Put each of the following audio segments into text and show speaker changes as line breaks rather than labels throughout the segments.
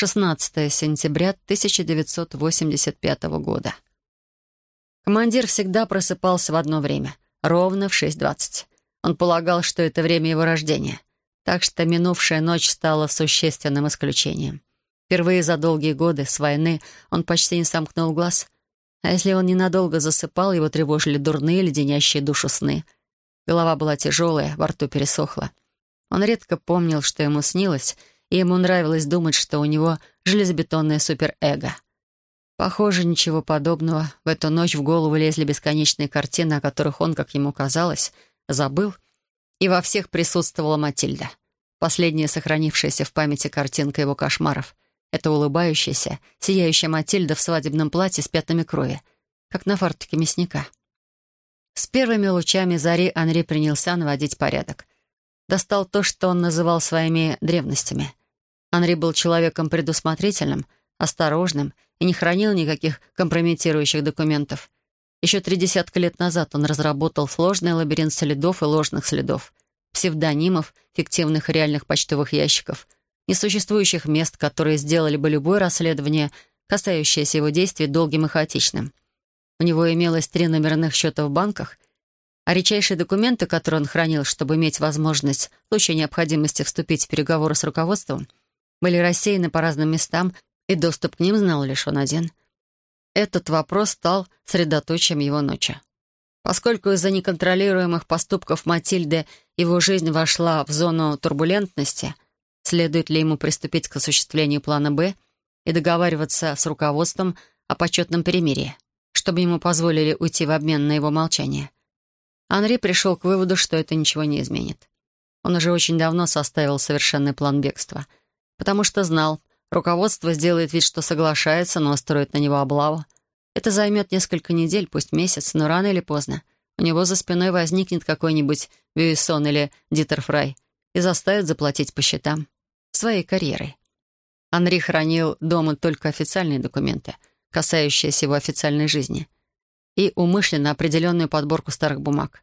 16 сентября 1985 года. Командир всегда просыпался в одно время, ровно в 6.20. Он полагал, что это время его рождения, так что минувшая ночь стала существенным исключением. Впервые за долгие годы с войны он почти не сомкнул глаз. А если он ненадолго засыпал, его тревожили дурные, леденящие душу сны. Голова была тяжелая, во рту пересохла. Он редко помнил, что ему снилось, и ему нравилось думать, что у него железобетонное суперэго. Похоже, ничего подобного. В эту ночь в голову лезли бесконечные картины, о которых он, как ему казалось, забыл. И во всех присутствовала Матильда. Последняя сохранившаяся в памяти картинка его кошмаров. Это улыбающаяся, сияющая Матильда в свадебном платье с пятнами крови, как на фартуке мясника. С первыми лучами зари Анри принялся наводить порядок. Достал то, что он называл своими древностями. Анри был человеком предусмотрительным, осторожным и не хранил никаких компрометирующих документов. Еще три десятка лет назад он разработал сложный лабиринт следов и ложных следов, псевдонимов, фиктивных и реальных почтовых ящиков — несуществующих мест, которые сделали бы любое расследование, касающееся его действий, долгим и хаотичным. У него имелось три номерных счета в банках, а редчайшие документы, которые он хранил, чтобы иметь возможность в случае необходимости вступить в переговоры с руководством, были рассеяны по разным местам, и доступ к ним знал лишь он один. Этот вопрос стал средоточием его ночи. Поскольку из-за неконтролируемых поступков Матильды его жизнь вошла в зону турбулентности — Следует ли ему приступить к осуществлению плана «Б» и договариваться с руководством о почетном перемирии, чтобы ему позволили уйти в обмен на его молчание? Анри пришел к выводу, что это ничего не изменит. Он уже очень давно составил совершенный план бегства, потому что знал, руководство сделает вид, что соглашается, но устроит на него облаву. Это займет несколько недель, пусть месяц, но рано или поздно. У него за спиной возникнет какой-нибудь Вьюисон или Дитер Фрай — и заставит заплатить по счетам. Своей карьерой. Анри хранил дома только официальные документы, касающиеся его официальной жизни, и умышленно определенную подборку старых бумаг.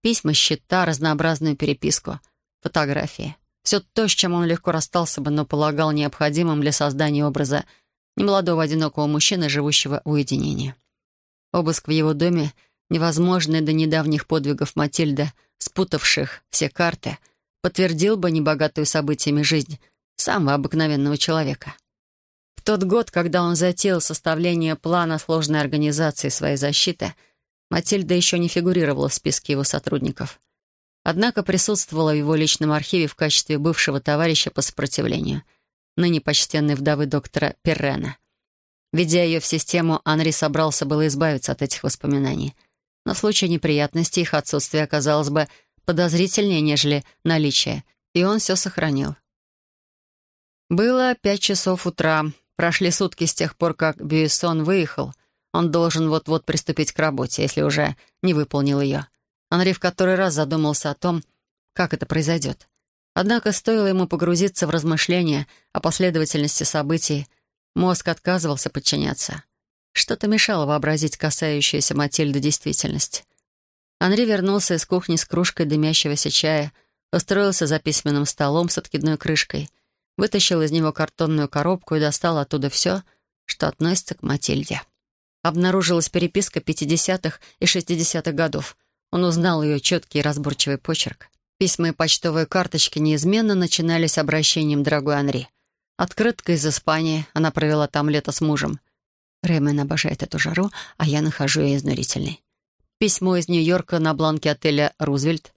Письма, счета, разнообразную переписку, фотографии. Все то, с чем он легко расстался бы, но полагал необходимым для создания образа немолодого одинокого мужчины, живущего в уединении. Обыск в его доме, невозможный до недавних подвигов Матильда, спутавших все карты — подтвердил бы небогатую событиями жизнь самого обыкновенного человека. В тот год, когда он затеял составление плана сложной организации своей защиты, Матильда еще не фигурировала в списке его сотрудников. Однако присутствовала в его личном архиве в качестве бывшего товарища по сопротивлению, ныне почтенной вдовы доктора Перрена. Ведя ее в систему, Анри собрался было избавиться от этих воспоминаний. Но в случае неприятностей их отсутствие оказалось бы подозрительнее, нежели наличие, и он все сохранил. Было пять часов утра. Прошли сутки с тех пор, как Бьюисон выехал. Он должен вот-вот приступить к работе, если уже не выполнил ее. Анри в который раз задумался о том, как это произойдет. Однако стоило ему погрузиться в размышления о последовательности событий, мозг отказывался подчиняться. Что-то мешало вообразить касающуюся Матильды действительность. Анри вернулся из кухни с кружкой дымящегося чая, устроился за письменным столом с откидной крышкой, вытащил из него картонную коробку и достал оттуда все, что относится к Матильде. Обнаружилась переписка 50-х и 60-х годов. Он узнал ее четкий и разборчивый почерк. Письма и почтовые карточки неизменно начинались обращением «Дорогой Анри». Открытка из Испании, она провела там лето с мужем. Рэймен обожает эту жару, а я нахожу ее изнурительной. Письмо из Нью-Йорка на бланке отеля «Рузвельт».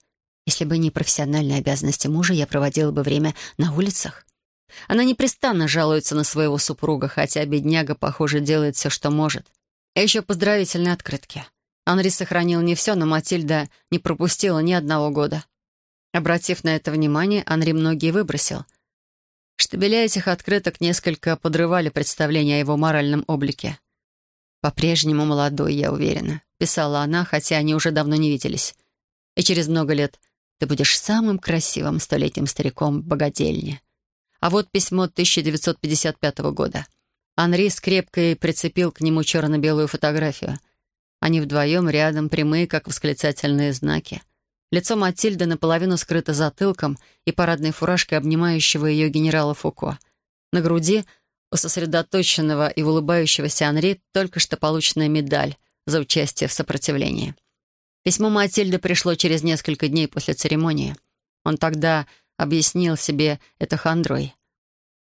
Если бы не профессиональные обязанности мужа, я проводила бы время на улицах. Она непрестанно жалуется на своего супруга, хотя бедняга, похоже, делает все, что может. А еще поздравительные открытки. Анри сохранил не все, но Матильда не пропустила ни одного года. Обратив на это внимание, Анри многие выбросил. Штабеля этих открыток несколько подрывали представление о его моральном облике. По-прежнему молодой, я уверена писала она, хотя они уже давно не виделись. И через много лет ты будешь самым красивым столетним стариком в богадельне. А вот письмо 1955 года. Анри скрепко прицепил к нему черно-белую фотографию. Они вдвоем рядом, прямые, как восклицательные знаки. Лицо Матильды наполовину скрыто затылком и парадной фуражкой обнимающего ее генерала Фуко. На груди У сосредоточенного и улыбающегося Анри только что полученная медаль за участие в сопротивлении. Письмо Матильды пришло через несколько дней после церемонии. Он тогда объяснил себе это хандрой.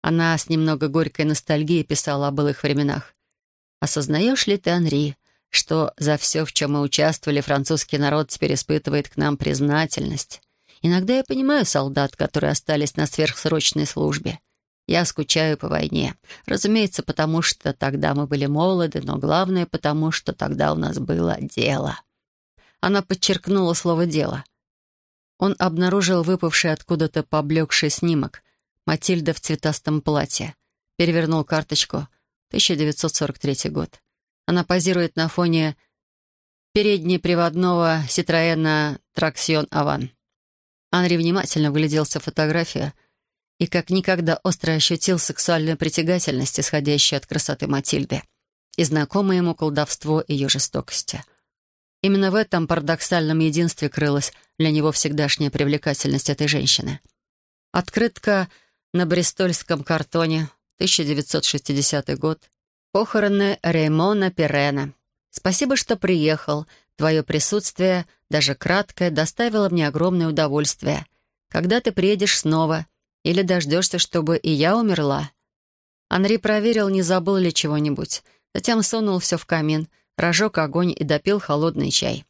Она с немного горькой ностальгией писала о былых временах. «Осознаешь ли ты, Анри, что за все, в чем мы участвовали, французский народ теперь испытывает к нам признательность? Иногда я понимаю солдат, которые остались на сверхсрочной службе. Я скучаю по войне. Разумеется, потому что тогда мы были молоды, но главное, потому что тогда у нас было дело». Она подчеркнула слово «дело». Он обнаружил выпавший откуда-то поблекший снимок. Матильда в цветастом платье. Перевернул карточку. 1943 год. Она позирует на фоне переднеприводного Citroёна Traction Аван. Анри внимательно вгляделся в фотографию и как никогда остро ощутил сексуальную притягательность, исходящую от красоты Матильды, и знакомое ему колдовство ее жестокости — Именно в этом парадоксальном единстве крылась для него всегдашняя привлекательность этой женщины. Открытка на брестольском картоне, 1960 год. Похороны Реймона Перена. Спасибо, что приехал. Твое присутствие, даже краткое, доставило мне огромное удовольствие. Когда ты приедешь снова? Или дождешься, чтобы и я умерла?» Анри проверил, не забыл ли чего-нибудь. Затем сунул все в камин — разжег огонь и допил холодный чай.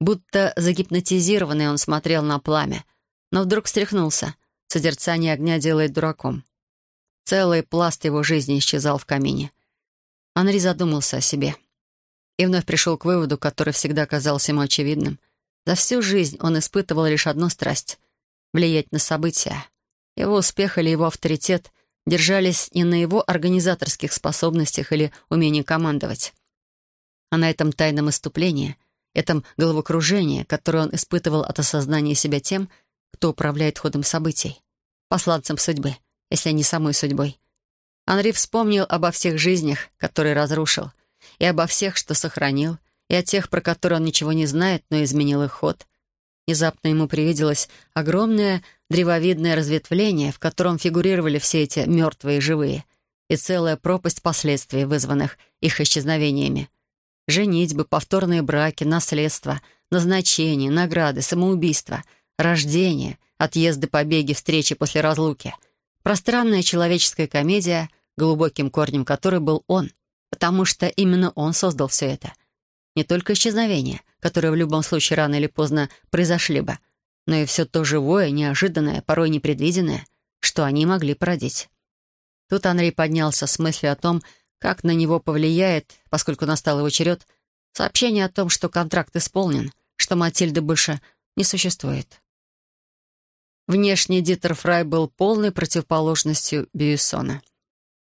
Будто загипнотизированный он смотрел на пламя, но вдруг встряхнулся. Созерцание огня делает дураком. Целый пласт его жизни исчезал в камине. Анри задумался о себе. И вновь пришел к выводу, который всегда казался ему очевидным. За всю жизнь он испытывал лишь одну страсть — влиять на события. Его успех или его авторитет держались не на его организаторских способностях или умении командовать а на этом тайном иступлении, этом головокружении, которое он испытывал от осознания себя тем, кто управляет ходом событий, посланцем судьбы, если не самой судьбой. Анри вспомнил обо всех жизнях, которые разрушил, и обо всех, что сохранил, и о тех, про которые он ничего не знает, но изменил их ход. Внезапно ему привиделось огромное древовидное разветвление, в котором фигурировали все эти мертвые и живые, и целая пропасть последствий, вызванных их исчезновениями — Женитьбы, повторные браки, наследство, назначение, награды, самоубийство, рождение, отъезды, побеги, встречи после разлуки. Пространная человеческая комедия, глубоким корнем которой был он, потому что именно он создал все это. Не только исчезновения, которые в любом случае рано или поздно произошли бы, но и все то живое, неожиданное, порой непредвиденное, что они могли породить. Тут Андрей поднялся с мыслью о том, как на него повлияет, поскольку настал его черед, сообщение о том, что контракт исполнен, что Матильды больше не существует. Внешне Дитер Фрай был полной противоположностью Бьюссона.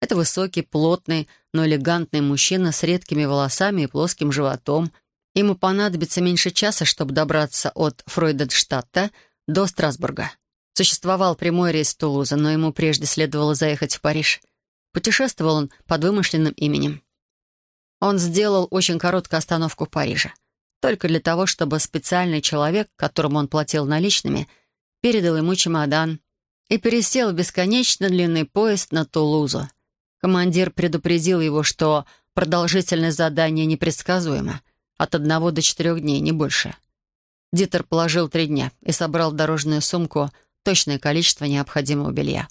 Это высокий, плотный, но элегантный мужчина с редкими волосами и плоским животом. Ему понадобится меньше часа, чтобы добраться от Фройденштадта до Страсбурга. Существовал прямой рейс Тулуза, но ему прежде следовало заехать в Париж. Путешествовал он под вымышленным именем. Он сделал очень короткую остановку в Париже. Только для того, чтобы специальный человек, которому он платил наличными, передал ему чемодан и пересел в бесконечно длинный поезд на Тулузу. Командир предупредил его, что продолжительность задания непредсказуема. От одного до четырех дней, не больше. Дитер положил три дня и собрал в дорожную сумку точное количество необходимого белья.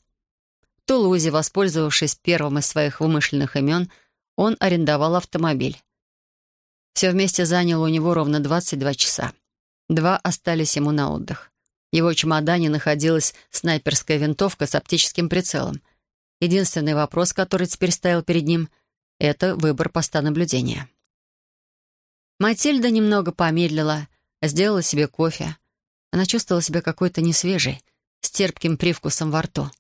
Тулузе, воспользовавшись первым из своих вымышленных имен, он арендовал автомобиль. Все вместе заняло у него ровно 22 часа. Два остались ему на отдых. Его чемодане находилась снайперская винтовка с оптическим прицелом. Единственный вопрос, который теперь стоял перед ним, — это выбор поста наблюдения. Матильда немного помедлила, сделала себе кофе. Она чувствовала себя какой-то несвежей, с терпким привкусом во рту.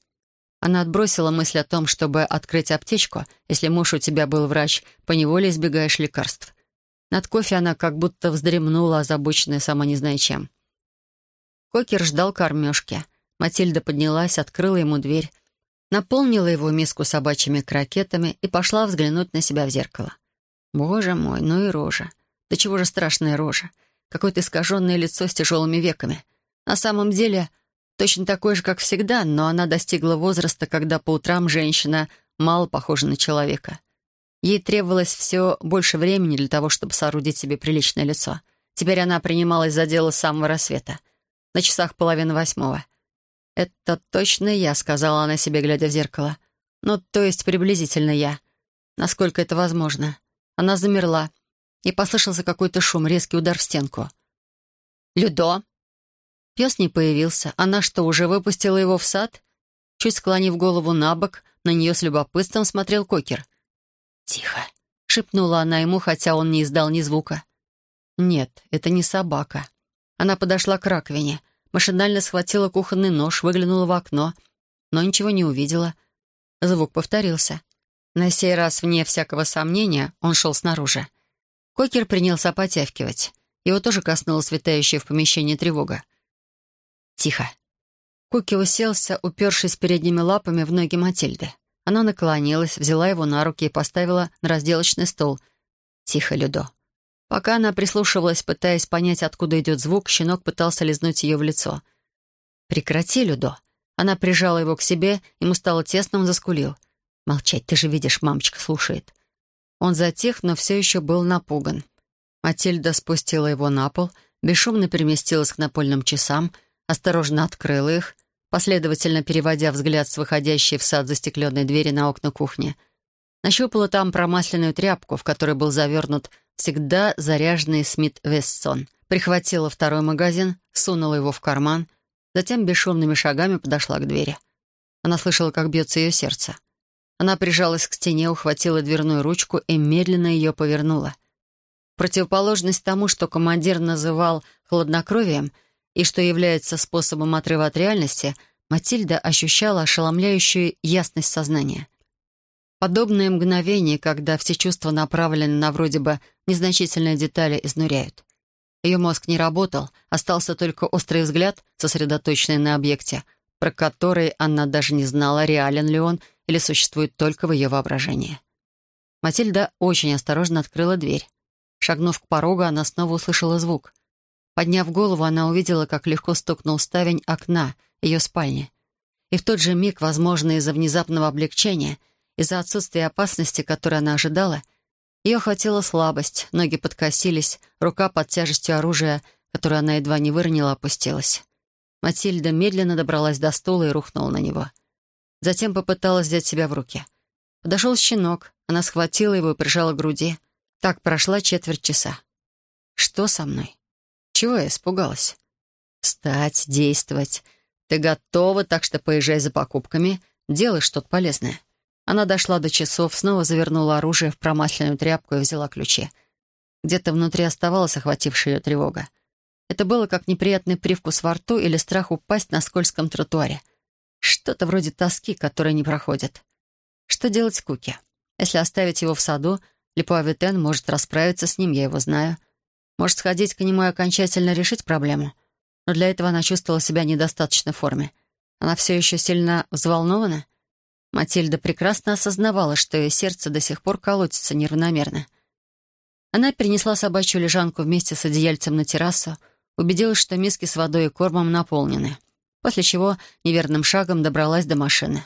Она отбросила мысль о том, чтобы открыть аптечку. Если муж у тебя был врач, поневоле избегаешь лекарств. Над кофе она как будто вздремнула, озабоченная сама не зная чем. Кокер ждал кормежки. Матильда поднялась, открыла ему дверь, наполнила его миску собачьими крокетами и пошла взглянуть на себя в зеркало. Боже мой, ну и рожа. Да чего же страшная рожа. Какое-то искаженное лицо с тяжелыми веками. На самом деле Точно такой же, как всегда, но она достигла возраста, когда по утрам женщина мало похожа на человека. Ей требовалось все больше времени для того, чтобы соорудить себе приличное лицо. Теперь она принималась за дело с самого рассвета. На часах половины восьмого. «Это точно я», — сказала она себе, глядя в зеркало. «Ну, то есть приблизительно я. Насколько это возможно». Она замерла, и послышался какой-то шум, резкий удар в стенку. «Людо!» Пес не появился. Она что, уже выпустила его в сад? Чуть склонив голову на бок, на нее с любопытством смотрел Кокер. «Тихо!» — шепнула она ему, хотя он не издал ни звука. «Нет, это не собака». Она подошла к раковине, машинально схватила кухонный нож, выглянула в окно, но ничего не увидела. Звук повторился. На сей раз, вне всякого сомнения, он шел снаружи. Кокер принялся потявкивать. Его тоже коснулась витающая в помещении тревога. «Тихо!» Куки уселся, упершись передними лапами в ноги Матильды. Она наклонилась, взяла его на руки и поставила на разделочный стол. «Тихо, Людо». Пока она прислушивалась, пытаясь понять, откуда идет звук, щенок пытался лизнуть ее в лицо. «Прекрати, Людо». Она прижала его к себе, ему стало тесно, он заскулил. «Молчать, ты же видишь, мамочка слушает». Он затих, но все еще был напуган. Матильда спустила его на пол, бесшумно переместилась к напольным часам, осторожно открыла их — последовательно переводя взгляд с выходящей в сад застекленной двери на окна кухни. Нащупала там промасленную тряпку, в которой был завернут всегда заряженный Смит Вестсон. Прихватила второй магазин, сунула его в карман, затем бесшумными шагами подошла к двери. Она слышала, как бьется ее сердце. Она прижалась к стене, ухватила дверную ручку и медленно ее повернула. Противоположность тому, что командир называл «хладнокровием», и что является способом отрыва от реальности, Матильда ощущала ошеломляющую ясность сознания. Подобные мгновения, когда все чувства направлены на вроде бы незначительные детали, изнуряют. Ее мозг не работал, остался только острый взгляд, сосредоточенный на объекте, про который она даже не знала, реален ли он или существует только в ее воображении. Матильда очень осторожно открыла дверь. Шагнув к порогу, она снова услышала звук. Подняв голову, она увидела, как легко стукнул ставень окна ее спальни. И в тот же миг, возможно, из-за внезапного облегчения, из-за отсутствия опасности, которой она ожидала, ее охватила слабость, ноги подкосились, рука под тяжестью оружия, которое она едва не выронила, опустилась. Матильда медленно добралась до стула и рухнула на него. Затем попыталась взять себя в руки. Подошел щенок, она схватила его и прижала к груди. Так прошла четверть часа. «Что со мной?» Чего я испугалась? Встать, действовать. Ты готова, так что поезжай за покупками, делай что-то полезное. Она дошла до часов, снова завернула оружие в промасленную тряпку и взяла ключи. Где-то внутри оставалась охватившая ее тревога. Это было как неприятный привкус во рту или страх упасть на скользком тротуаре. Что-то вроде тоски, которая не проходит. Что делать с Куки? Если оставить его в саду, Липуавитен может расправиться с ним, я его знаю. Может, сходить к нему и окончательно решить проблему? Но для этого она чувствовала себя недостаточно в форме. Она все еще сильно взволнована? Матильда прекрасно осознавала, что ее сердце до сих пор колотится неравномерно. Она перенесла собачью лежанку вместе с одеяльцем на террасу, убедилась, что миски с водой и кормом наполнены, после чего неверным шагом добралась до машины.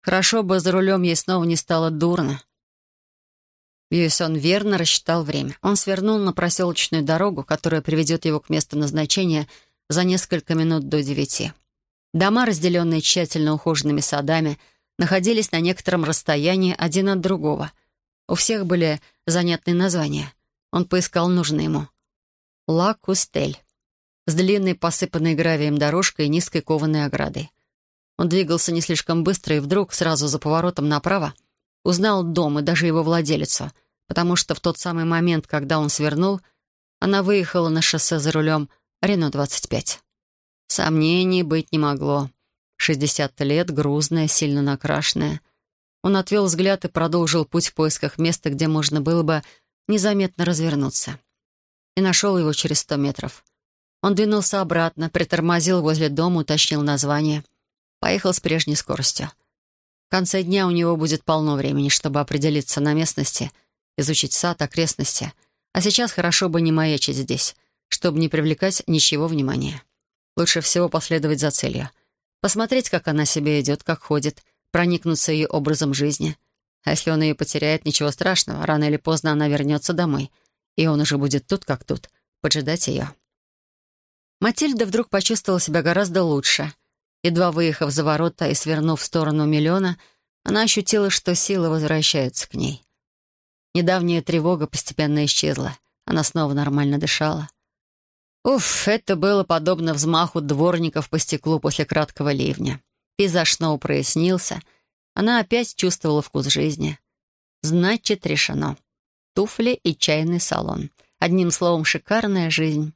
Хорошо бы за рулем ей снова не стало дурно. Бьюисон верно рассчитал время. Он свернул на проселочную дорогу, которая приведет его к месту назначения за несколько минут до девяти. Дома, разделенные тщательно ухоженными садами, находились на некотором расстоянии один от другого. У всех были занятные названия. Он поискал нужное ему. «Ла Кустель» с длинной, посыпанной гравием дорожкой и низкой кованой оградой. Он двигался не слишком быстро и вдруг, сразу за поворотом направо, Узнал дом и даже его владелицу, потому что в тот самый момент, когда он свернул, она выехала на шоссе за рулем Рено-25. Сомнений быть не могло. Шестьдесят лет, грузная, сильно накрашенная. Он отвел взгляд и продолжил путь в поисках места, где можно было бы незаметно развернуться. И нашел его через сто метров. Он двинулся обратно, притормозил возле дома, уточнил название. Поехал с прежней скоростью. В конце дня у него будет полно времени, чтобы определиться на местности, изучить сад, окрестности. А сейчас хорошо бы не маячить здесь, чтобы не привлекать ничего внимания. Лучше всего последовать за целью. Посмотреть, как она себе идет, как ходит, проникнуться ее образом жизни. А если он ее потеряет, ничего страшного, рано или поздно она вернется домой, и он уже будет тут как тут, поджидать ее. Матильда вдруг почувствовала себя гораздо лучше. Едва выехав за ворота и свернув в сторону миллиона, она ощутила, что сила возвращается к ней. Недавняя тревога постепенно исчезла. Она снова нормально дышала. Уф, это было подобно взмаху дворников по стеклу после краткого ливня. Пейзаж снова прояснился. Она опять чувствовала вкус жизни. Значит, решено. Туфли и чайный салон. Одним словом, шикарная жизнь.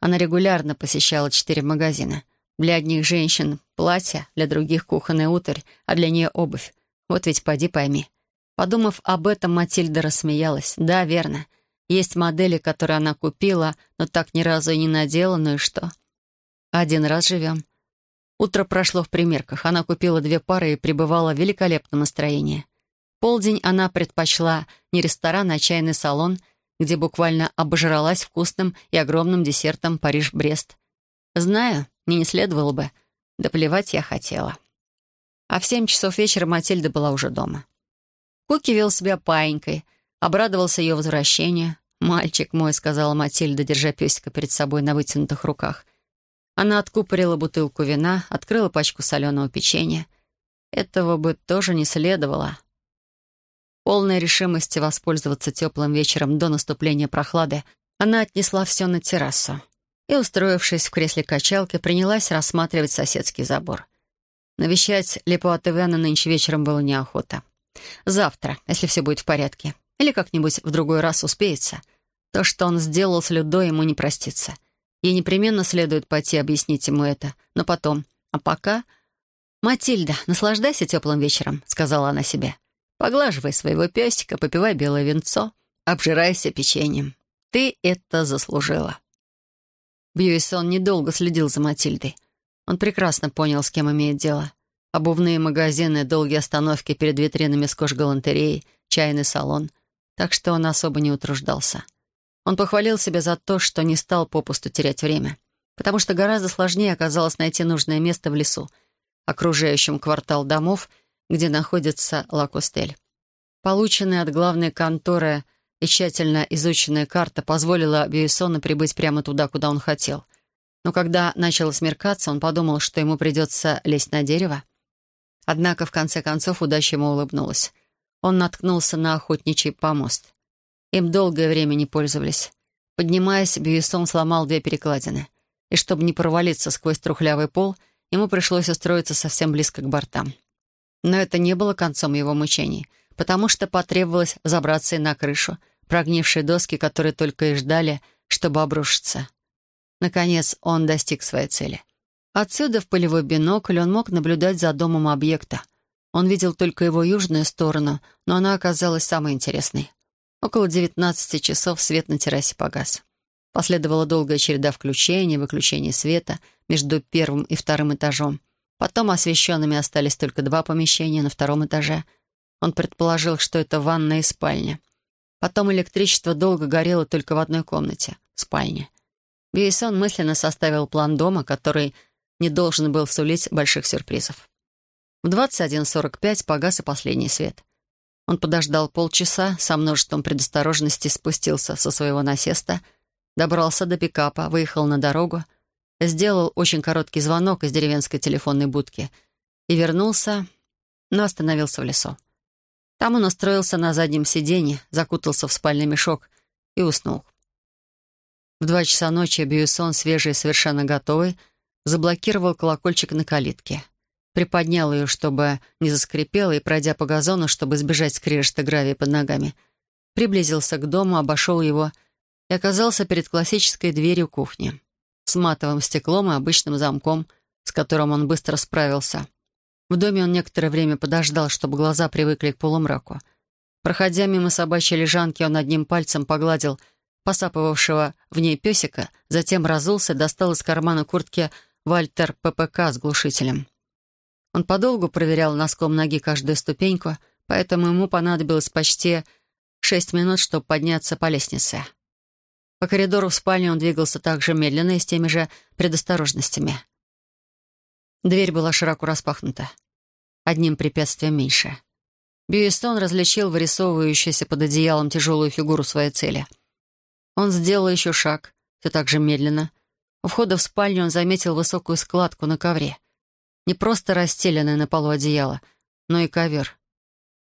Она регулярно посещала четыре магазина. Для одних женщин — платья, для других — кухонная утварь, а для нее — обувь. Вот ведь поди пойми. Подумав об этом, Матильда рассмеялась. Да, верно. Есть модели, которые она купила, но так ни разу и не надела, ну и что? Один раз живем. Утро прошло в примерках. Она купила две пары и пребывала в великолепном настроении. Полдень она предпочла не ресторан, а чайный салон, где буквально обожралась вкусным и огромным десертом Париж-Брест. Знаю, мне не следовало бы. Да плевать я хотела. А в семь часов вечера Матильда была уже дома. Куки вел себя паинькой, обрадовался ее возвращению. «Мальчик мой», — сказала Матильда, держа песика перед собой на вытянутых руках. Она откупорила бутылку вина, открыла пачку соленого печенья. Этого бы тоже не следовало. Полной решимости воспользоваться теплым вечером до наступления прохлады, она отнесла все на террасу и, устроившись в кресле качалки, принялась рассматривать соседский забор. Навещать Лепуатевена нынче вечером было неохота. Завтра, если все будет в порядке. Или как-нибудь в другой раз успеется. То, что он сделал с Людой, ему не простится. Ей непременно следует пойти объяснить ему это. Но потом. А пока... «Матильда, наслаждайся теплым вечером», — сказала она себе. «Поглаживай своего песика, попивай белое венцо, обжирайся печеньем. Ты это заслужила». Бьюисон недолго следил за Матильдой. Он прекрасно понял, с кем имеет дело. Обувные магазины, долгие остановки перед витринами с кожгалантереей, чайный салон — так что он особо не утруждался. Он похвалил себя за то, что не стал попусту терять время, потому что гораздо сложнее оказалось найти нужное место в лесу, окружающем квартал домов, где находится Лакустель. Полученная от главной конторы и тщательно изученная карта позволила Бьюисону прибыть прямо туда, куда он хотел. Но когда начало смеркаться, он подумал, что ему придется лезть на дерево. Однако, в конце концов, удача ему улыбнулась он наткнулся на охотничий помост. Им долгое время не пользовались. Поднимаясь, Бьюисон сломал две перекладины. И чтобы не провалиться сквозь трухлявый пол, ему пришлось устроиться совсем близко к бортам. Но это не было концом его мучений, потому что потребовалось забраться и на крышу, прогнившие доски, которые только и ждали, чтобы обрушиться. Наконец, он достиг своей цели. Отсюда в полевой бинокль он мог наблюдать за домом объекта — он видел только его южную сторону, но она оказалась самой интересной. Около 19 часов свет на террасе погас. Последовала долгая череда включений и выключений света между первым и вторым этажом. Потом освещенными остались только два помещения на втором этаже. Он предположил, что это ванная и спальня. Потом электричество долго горело только в одной комнате — спальне. Бейсон мысленно составил план дома, который не должен был сулить больших сюрпризов. В 21.45 погас и последний свет. Он подождал полчаса, со множеством предосторожностей спустился со своего насеста, добрался до пикапа, выехал на дорогу, сделал очень короткий звонок из деревенской телефонной будки и вернулся, но остановился в лесу. Там он устроился на заднем сиденье, закутался в спальный мешок и уснул. В два часа ночи Бьюсон, свежий и совершенно готовый, заблокировал колокольчик на калитке — приподнял ее, чтобы не заскрипела, и, пройдя по газону, чтобы избежать скрежета гравия под ногами, приблизился к дому, обошел его и оказался перед классической дверью кухни с матовым стеклом и обычным замком, с которым он быстро справился. В доме он некоторое время подождал, чтобы глаза привыкли к полумраку. Проходя мимо собачьей лежанки, он одним пальцем погладил посапывавшего в ней песика, затем разулся, достал из кармана куртки Вальтер ППК с глушителем. Он подолгу проверял носком ноги каждую ступеньку, поэтому ему понадобилось почти шесть минут, чтобы подняться по лестнице. По коридору в спальню он двигался так же медленно и с теми же предосторожностями. Дверь была широко распахнута. одним препятствием меньше. Бьюистон различил вырисовывающуюся под одеялом тяжелую фигуру своей цели. Он сделал еще шаг, все так же медленно. У входа в спальню он заметил высокую складку на ковре. Не просто расстеленное на полу одеяло, но и ковер.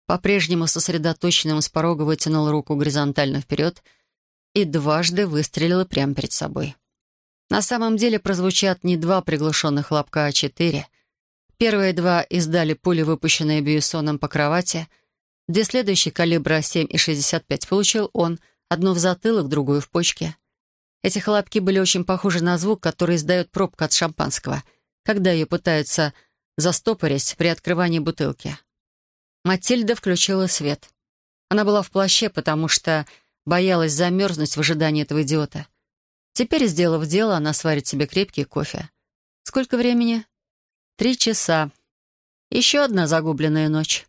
По-прежнему сосредоточенным с порога вытянул руку горизонтально вперед и дважды выстрелил прямо перед собой. На самом деле прозвучат не два приглушенных хлопка, а четыре. Первые два издали пули, выпущенные Бьюсоном по кровати. Две следующие калибра 7,65 получил он, одну в затылок, другую в почке. Эти хлопки были очень похожи на звук, который издает пробка от шампанского, когда ее пытаются застопорить при открывании бутылки. Матильда включила свет. Она была в плаще, потому что боялась замерзнуть в ожидании этого идиота. Теперь, сделав дело, она сварит себе крепкий кофе. Сколько времени? Три часа. Еще одна загубленная ночь.